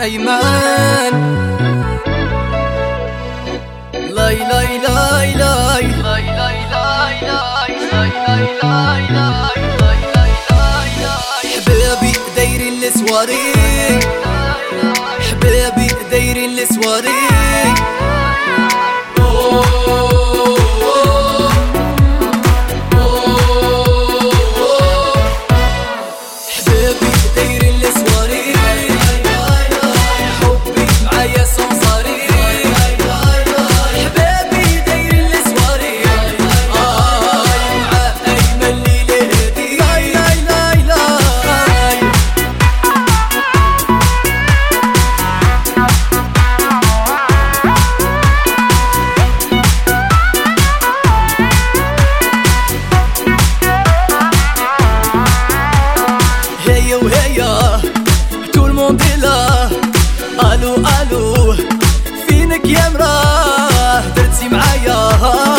ايمان لاي لاي لاي لاي لاي لاي لاي لاي لاي لاي لاي السواري السواري ليلى الو الو فينك يا مراه درتي معايا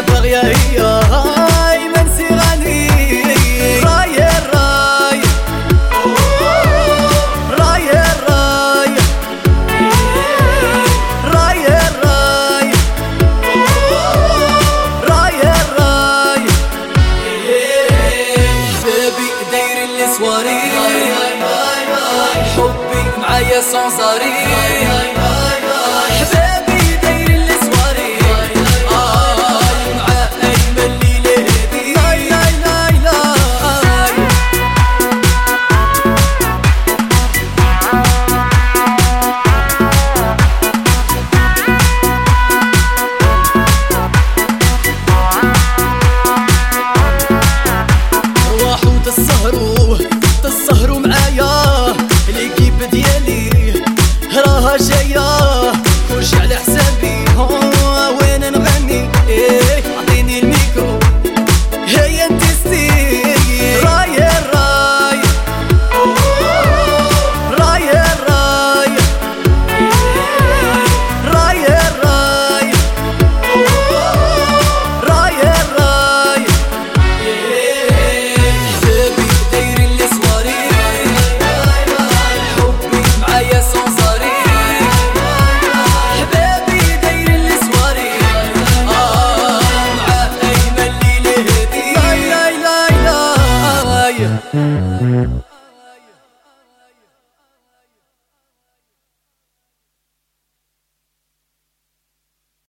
بغيا هي هاي منسير علي راي الراي راي الراي راي الراي راي الراي شبابي داير اللي حبي معايا صنصاري Mm-hmm.